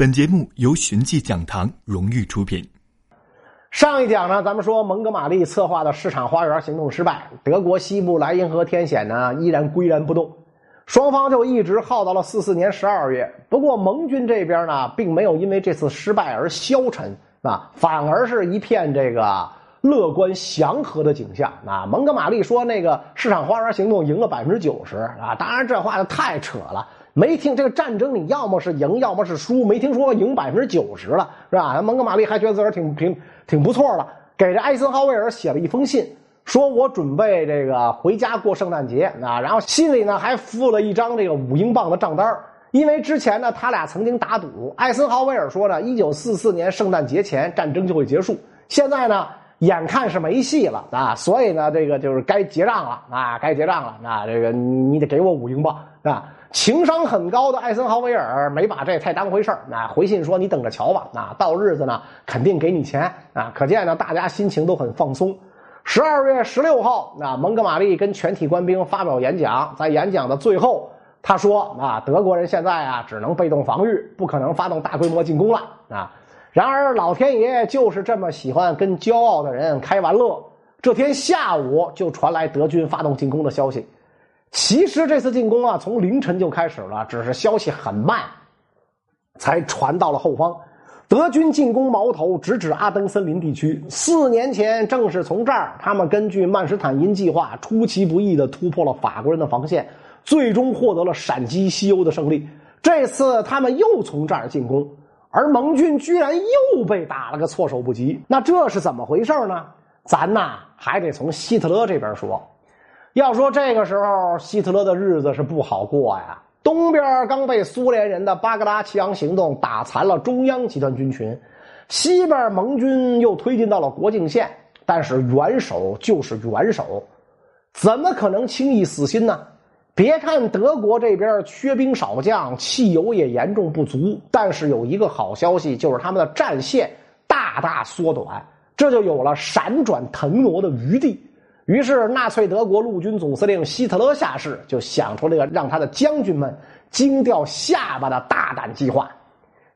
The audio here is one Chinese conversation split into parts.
本节目由寻迹讲堂荣誉出品。上一讲呢，咱们说蒙哥马利策划的市场花园行动失败，德国西部莱茵河天险呢依然岿然不动，双方就一直耗到了四四年十二月。不过盟军这边呢，并没有因为这次失败而消沉啊，反而是一片这个乐观祥和的景象啊。蒙哥马利说那个市场花园行动赢了百分之九十啊，当然这话就太扯了。没听这个战争，你要么是赢，要么是输，没听说赢百分之九十了，是吧？蒙哥马利还觉得自个儿挺挺挺不错的，给这艾森豪威尔写了一封信，说我准备这个回家过圣诞节啊，然后信里呢还附了一张这个五英镑的账单因为之前呢他俩曾经打赌，艾森豪威尔说呢，一九四四年圣诞节前战争就会结束，现在呢眼看是没戏了啊，所以呢这个就是该结账了啊，该结账了，那这个你你得给我五英镑啊。情商很高的艾森豪威尔没把这太当回事儿，那回信说你等着瞧吧，那到日子呢肯定给你钱啊！可见呢大家心情都很放松。十二月十六号，那蒙哥马利跟全体官兵发表演讲，在演讲的最后，他说啊，德国人现在啊只能被动防御，不可能发动大规模进攻了啊！然而老天爷就是这么喜欢跟骄傲的人开玩乐，这天下午就传来德军发动进攻的消息。其实这次进攻啊，从凌晨就开始了，只是消息很慢，才传到了后方。德军进攻矛头直指阿登森林地区。四年前，正是从这儿，他们根据曼施坦因计划，出其不意的突破了法国人的防线，最终获得了闪击西欧的胜利。这次他们又从这儿进攻，而盟军居然又被打了个措手不及。那这是怎么回事呢？咱呐，还得从希特勒这边说。要说这个时候，希特勒的日子是不好过呀。东边刚被苏联人的巴格拉奇扬行动打残了中央集团军群，西边盟军又推进到了国境线，但是元首就是元首，怎么可能轻易死心呢？别看德国这边缺兵少将，汽油也严重不足，但是有一个好消息，就是他们的战线大大缩短，这就有了闪转腾挪的余地。于是，纳粹德国陆军总司令希特勒下士就想出了一个让他的将军们惊掉下巴的大胆计划：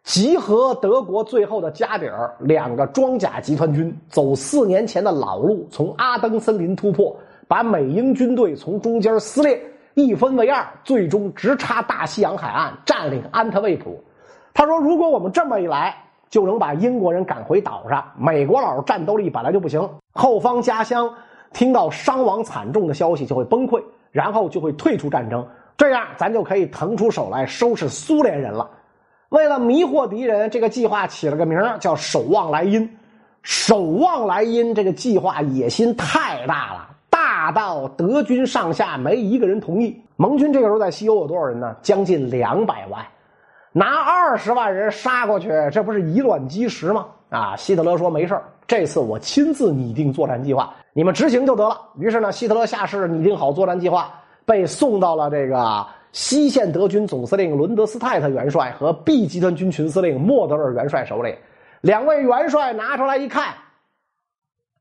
集合德国最后的家底儿两个装甲集团军，走四年前的老路，从阿登森林突破，把美英军队从中间撕裂，一分为二，最终直插大西洋海岸，占领安特卫普。他说：“如果我们这么一来，就能把英国人赶回岛上。美国佬战斗力本来就不行，后方家乡。”听到伤亡惨重的消息就会崩溃，然后就会退出战争，这样咱就可以腾出手来收拾苏联人了。为了迷惑敌人，这个计划起了个名叫“守望莱茵”。守望莱茵这个计划野心太大了，打到德军上下没一个人同意。盟军这个时候在西欧有多少人呢？将近两百万，拿二十万人杀过去，这不是以卵击石吗？啊！希特勒说没事这次我亲自拟定作战计划。你们执行就得了。于是呢，希特勒下士拟定好作战计划，被送到了这个西线德军总司令伦德斯泰特元帅和 B 集团军群司令莫德尔元帅手里。两位元帅拿出来一看，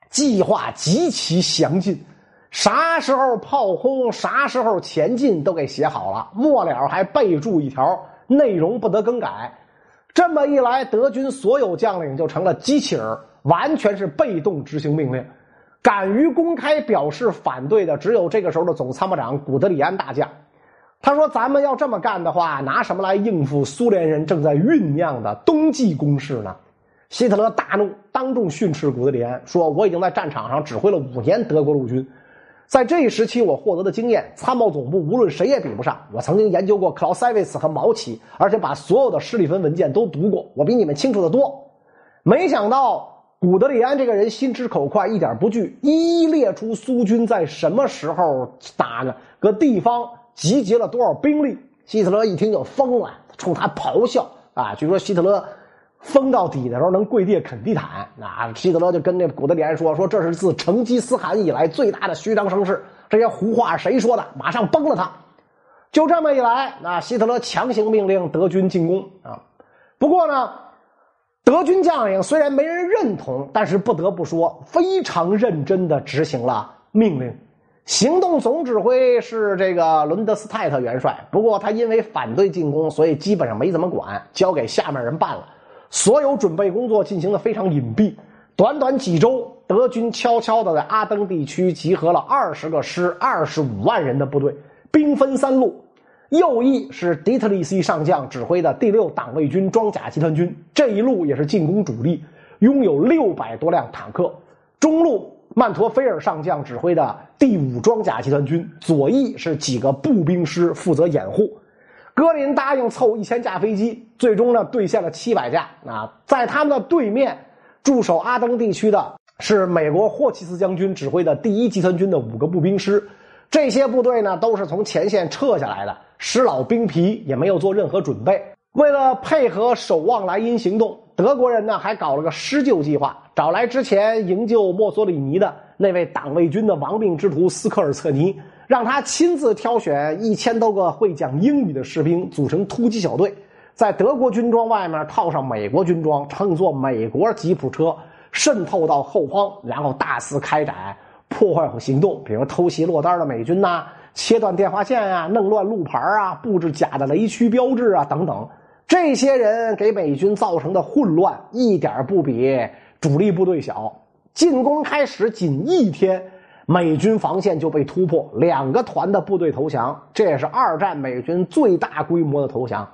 计划极其详尽，啥时候炮轰，啥时候前进都给写好了。末了还备注一条：内容不得更改。这么一来，德军所有将领就成了机器人，完全是被动执行命令。敢于公开表示反对的，只有这个时候的总参谋长古德里安大将。他说：“咱们要这么干的话，拿什么来应付苏联人正在酝酿的冬季攻势呢？”希特勒大怒，当众训斥古德里安说：“我已经在战场上指挥了五年德国陆军，在这一时期我获得的经验，参谋总部无论谁也比不上。我曾经研究过克劳塞维茨和毛奇，而且把所有的施里芬文件都读过，我比你们清楚的多。没想到。”古德里安这个人心直口快，一点不惧，一一列出苏军在什么时候打呢？个地方集结了多少兵力？希特勒一听就疯了，冲他咆哮啊！据说希特勒封到底的时候能跪地啃地毯。那希特勒就跟那古德里安说：“说这是自成吉思汗以来最大的虚张声势，这些胡话谁说的？马上崩了他！”就这么一来，那希特勒强行命令德军进攻啊！不过呢。德军将领虽然没人认同，但是不得不说非常认真的执行了命令。行动总指挥是这个伦德斯泰特元帅，不过他因为反对进攻，所以基本上没怎么管，交给下面人办了。所有准备工作进行的非常隐蔽，短短几周，德军悄悄的在阿登地区集合了二十个师、二十五万人的部队，兵分三路。右翼是迪特利西上将指挥的第六党卫军装甲集团军，这一路也是进攻主力，拥有六百多辆坦克。中路。曼陀菲尔上将指挥的第五装甲集团军，左翼是几个步兵师负责掩护。格林答应凑一千架飞机，最终呢兑现了七百架。啊，在他们的对面驻守阿登地区的是美国霍奇斯将军指挥的第一集团军的五个步兵师。这些部队呢都是从前线撤下来的，时老兵疲，也没有做任何准备。为了配合守望莱茵行动，德国人呢还搞了个施救计划。找来之前营救墨索里尼的那位党卫军的亡命之徒斯科尔策尼，让他亲自挑选一千多个会讲英语的士兵组成突击小队，在德国军装外面套上美国军装，乘坐美国吉普车渗透到后方，然后大肆开展破坏和行动，比如偷袭落单的美军呐，切断电话线啊，弄乱路牌啊，布置假的雷区标志啊等等。这些人给美军造成的混乱，一点不比。主力部队小，进攻开始仅一天，美军防线就被突破，两个团的部队投降，这也是二战美军最大规模的投降。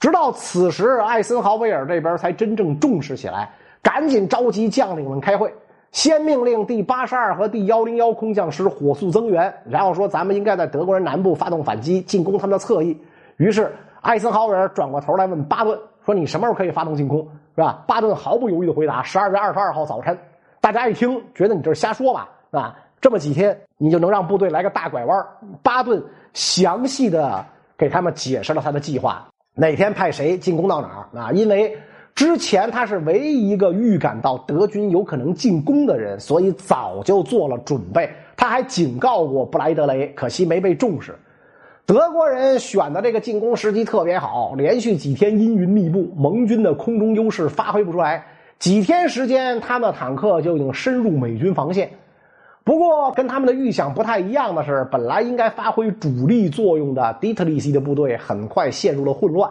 直到此时，艾森豪威尔这边才真正重视起来，赶紧召集将领们开会，先命令第八十二和第幺零幺空降师火速增援，然后说咱们应该在德国人南部发动反击，进攻他们的侧翼。于是，艾森豪威尔转过头来问巴顿说：“你什么时候可以发动进攻？”是吧？巴顿毫不犹豫的回答：“十二月二十二号早晨。”大家一听，觉得你这是瞎说吧？啊，这么几天你就能让部队来个大拐弯？巴顿详细的给他们解释了他的计划，哪天派谁进攻到哪儿啊？因为之前他是唯一一个预感到德军有可能进攻的人，所以早就做了准备。他还警告过布莱德雷，可惜没被重视。德国人选的这个进攻时机特别好，连续几天阴云密布，盟军的空中优势发挥不出来。几天时间，他们的坦克就已经深入美军防线。不过，跟他们的预想不太一样的是，本来应该发挥主力作用的迪特利西的部队很快陷入了混乱。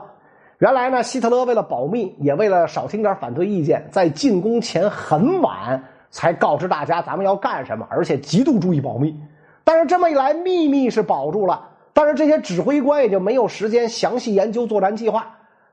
原来呢，希特勒为了保密，也为了少听点反对意见，在进攻前很晚才告知大家咱们要干什么，而且极度注意保密。但是这么一来，秘密是保住了。但是这些指挥官也就没有时间详细研究作战计划。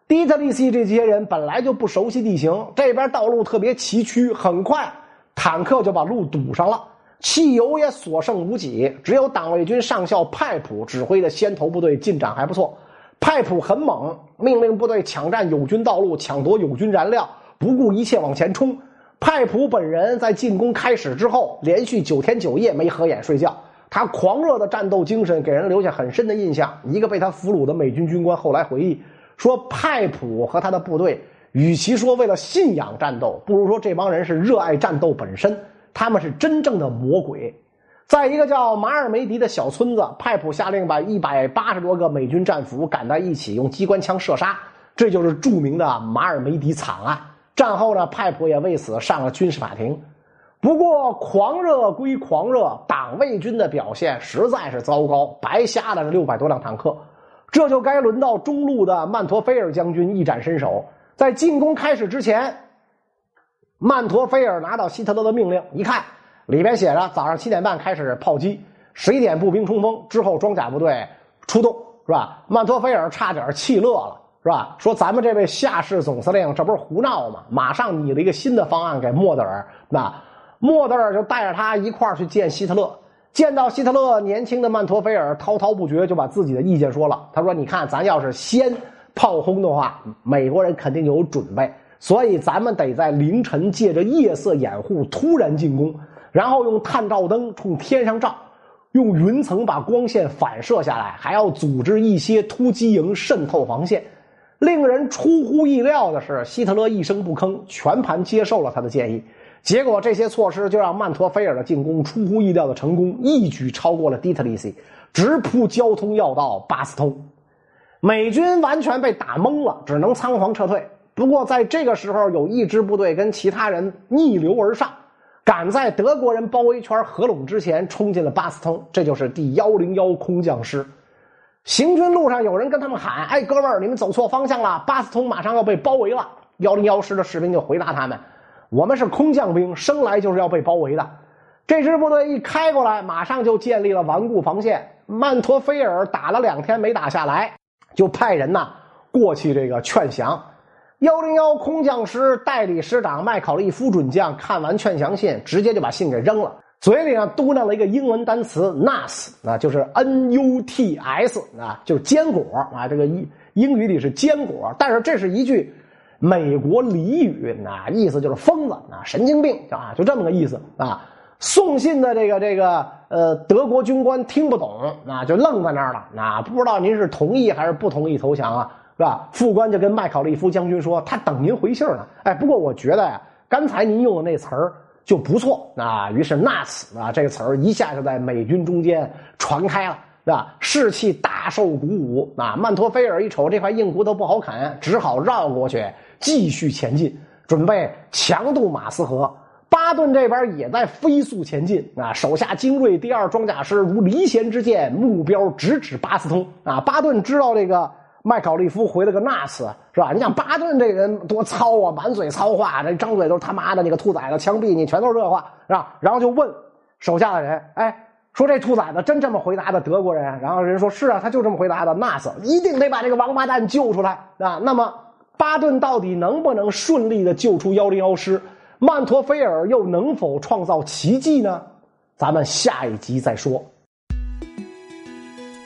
迪特利西这些人本来就不熟悉地形，这边道路特别崎岖，很快坦克就把路堵上了，汽油也所剩无几。只有党卫军上校派普指挥的先头部队进展还不错。派普很猛，命令部队抢占友军道路，抢夺友军燃料，不顾一切往前冲。派普本人在进攻开始之后，连续九天九夜没合眼睡觉。他狂热的战斗精神给人留下很深的印象。一个被他俘虏的美军军官后来回忆说：“派普和他的部队，与其说为了信仰战斗，不如说这帮人是热爱战斗本身。他们是真正的魔鬼。”在一个叫马尔梅迪的小村子，派普下令把一百八十多个美军战俘赶在一起，用机关枪射杀。这就是著名的马尔梅迪惨案。战后呢，派普也为此上了军事法庭。不过，狂热归狂热，党卫军的表现实在是糟糕，白瞎了这六百多辆坦克。这就该轮到中路的曼陀菲尔将军一展身手。在进攻开始之前，曼陀菲尔拿到希特勒的命令，一看里边写着早上七点半开始炮击，十一点步兵冲锋之后装甲部队出动，是吧？曼陀菲尔差点气乐了，是吧？说咱们这位下士总司令这不是胡闹吗？马上拟了一个新的方案给莫德尔，那。莫德尔就带着他一块儿去见希特勒。见到希特勒，年轻的曼陀菲尔滔滔不绝，就把自己的意见说了。他说：“你看，咱要是先炮轰的话，美国人肯定有准备，所以咱们得在凌晨借着夜色掩护，突然进攻，然后用探照灯冲天上照，用云层把光线反射下来，还要组织一些突击营渗透防线。”令人出乎意料的是，希特勒一声不吭，全盘接受了他的建议。结果这些措施就让曼陀菲尔的进攻出乎意料的成功，一举超过了迪特利西，直扑交通要道巴斯通。美军完全被打懵了，只能仓皇撤退。不过在这个时候，有一支部队跟其他人逆流而上，赶在德国人包围圈合拢之前冲进了巴斯通，这就是第幺零幺空降师。行军路上有人跟他们喊：“哎，哥们儿，你们走错方向了，巴斯通马上要被包围了。”幺零幺师的士兵就回答他们：“我们是空降兵，生来就是要被包围的。”这支部队一开过来，马上就建立了顽固防线。曼托菲尔打了两天没打下来，就派人呐过去这个劝降。幺零幺空降师代理师长麦考利夫准将看完劝降信，直接就把信给扔了，嘴里呢嘟囔了一个英文单词 “nuts”，啊，就是 N U T S，啊，就是坚果啊。这个英英语里是坚果，但是这是一句美国俚语，啊，意思就是疯子啊，神经病啊，就这么个意思啊。送信的这个这个呃德国军官听不懂啊，就愣在那儿了，那不知道您是同意还是不同意投降啊？是吧？副官就跟麦考利夫将军说，他等您回信呢。哎，不过我觉得呀，刚才您用的那词儿就不错啊。于是 “nuts” 啊这个词儿一下就在美军中间传开了，是吧？士气大受鼓舞啊。曼托菲尔一瞅这块硬骨头不好啃，只好绕过去继续前进，准备强渡马斯河。巴顿这边也在飞速前进啊，手下精锐第二装甲师如离弦之箭，目标直指巴斯通啊。巴顿知道这个。麦考利夫回了个那斯，是吧？你想巴顿这人多糙啊，满嘴糙话，这张嘴都是他妈的，你个兔崽子，枪毙你，全都是这话，是吧？然后就问手下的人，哎，说这兔崽子真这么回答的德国人？然后人说是啊，他就这么回答的，那斯一定得把这个王八蛋救出来啊。那么巴顿到底能不能顺利的救出幺零幺师？曼托菲尔又能否创造奇迹呢？咱们下一集再说。